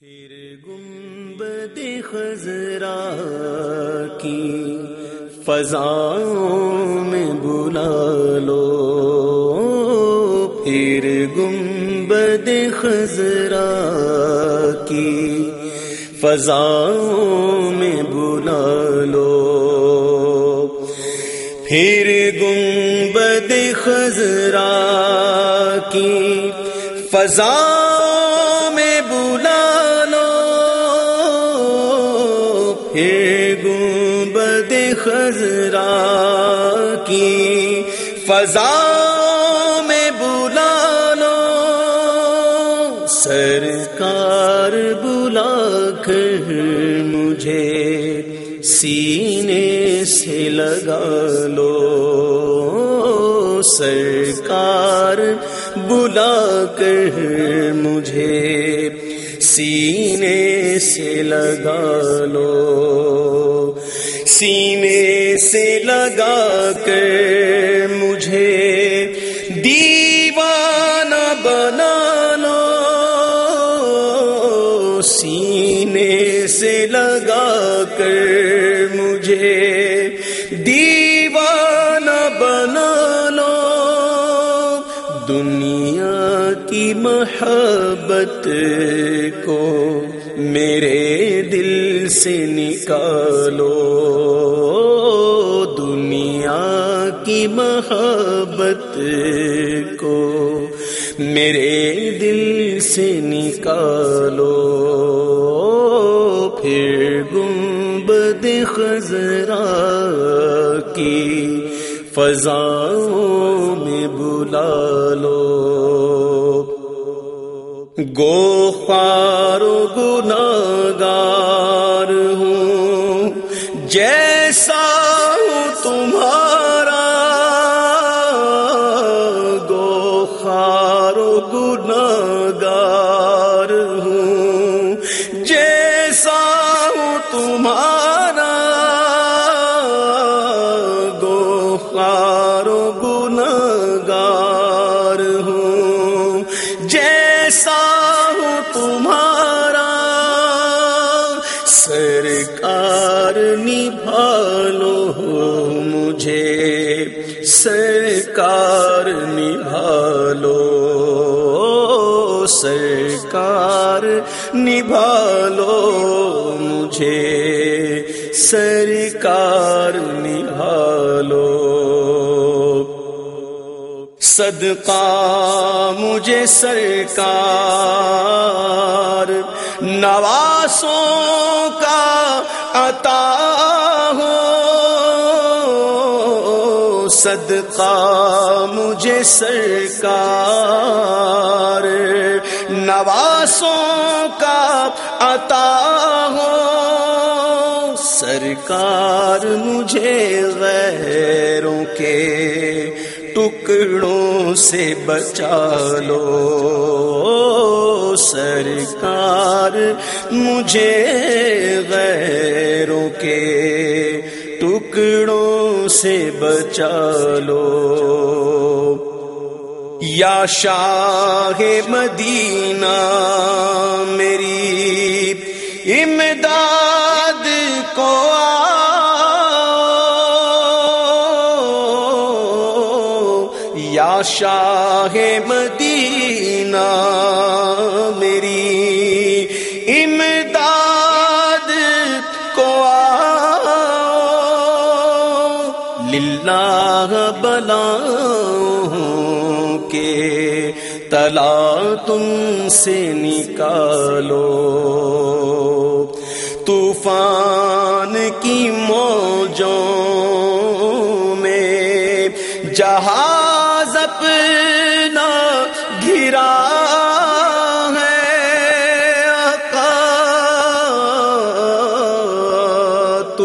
پھر گنبد خزرا کی فضاؤں میں بلا لو۔ پھر گنبد خزرا کی فضاؤں میں بلا لو۔ پھر گنبد خزرا کی فضا خزرا کی فضا میں بلا لو سرکار بلا کر مجھے سینے سے لگا لو، سرکار بلا کر مجھے سینے سے لگا لو۔ سینے سے لگا کر مجھے دیوانہ بنا لو سینے سے لگا کر مجھے دیوانہ بنا لو دنیا کی محبت کو میرے دل سے نکالو۔ محبت کو میرے دل سے نکالو، پھر گنبد خزرا کی فضاؤں میں بلا لو۔ گو خارو گناگار ہوں جیسا تمہارا گو خارو گناگار ہوں۔ جیسا ہوں تمہارا سرکار نبھالو مجھے۔ سرکار نبھالو۔ سرکار نبھالو۔ مجھے سرکار نبھالو۔ صدقہ مجھے سرکار نواسوں کا عطا ہو۔ صدقہ مجھے سرکار نواسوں کا عطا ہو۔ سرکار مجھے غیروں کے ٹکڑوں سے بچا لو۔ سرکار مجھے غیروں کے ٹکڑوں سے بچا لو۔ یا شاہ مدینہ میری امداد شاہ مدینہ میری امداد کو للہ بلا کے تلا تم سے نکالو۔ طوفان کی موجوں میں جہاز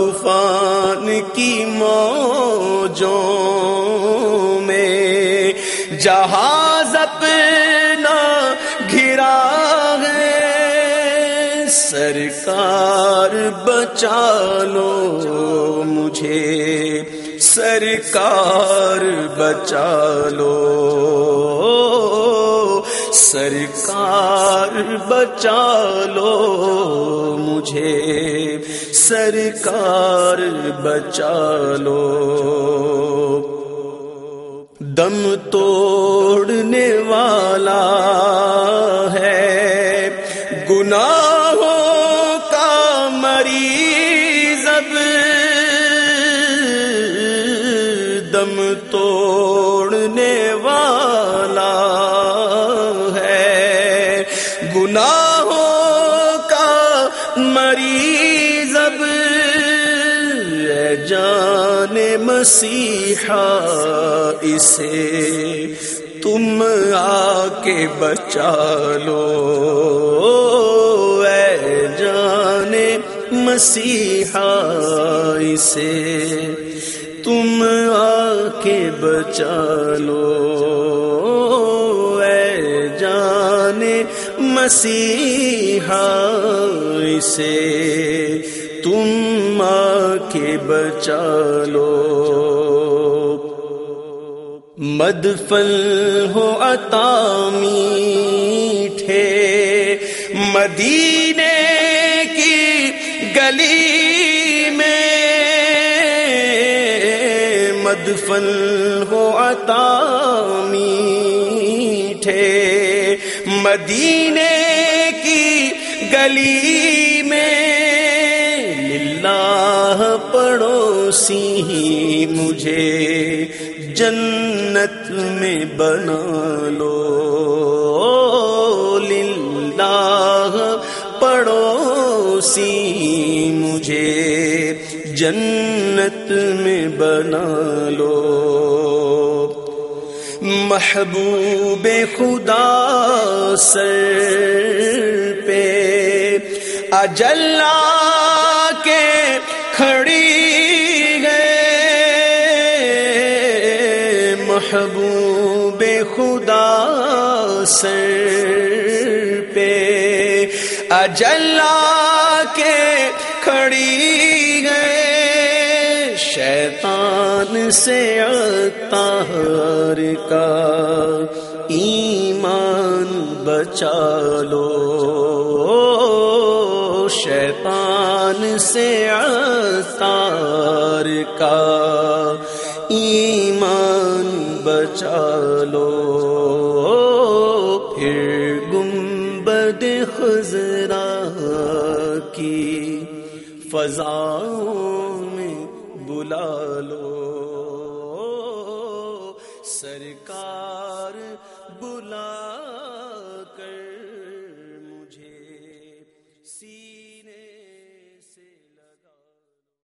طوفان کی موجوں میں جہاز اپنا گھرا ہے۔ سرکار بچا لو مجھے۔ سرکار بچا لو۔ سرکار بچا لو مجھے، سرکار بچا لو۔ دم توڑنے والا ہے، گناہوں کا مریض اب۔ دم توڑنے والا جان مسیحا اسے تم آ کے بچا لو۔ اے جان مسیحا اسے تم آ کے بچا لو۔ اے جان مسیحا اسے تم کے بچا لو۔ مدفل ہو عطا میٹھے۔ مدینے کی گلی میں مدفل ہو عطا میٹھے۔ مدینے کی گلی میں للہ پڑوسی ہی مجھے جنت میں بنا لو۔ للہ پڑوسی مجھے جنت میں بنا لو۔ محبوب خدا سر پہ اجلا محبوب خدا سر پہ اجلا کے کھڑی گئے شیطان سے اتار کا ایمان بچا لو۔ شیطان سے اتار کا ایمان چالو پھر گنبد خزرا کی فضاؤں میں بلا لو۔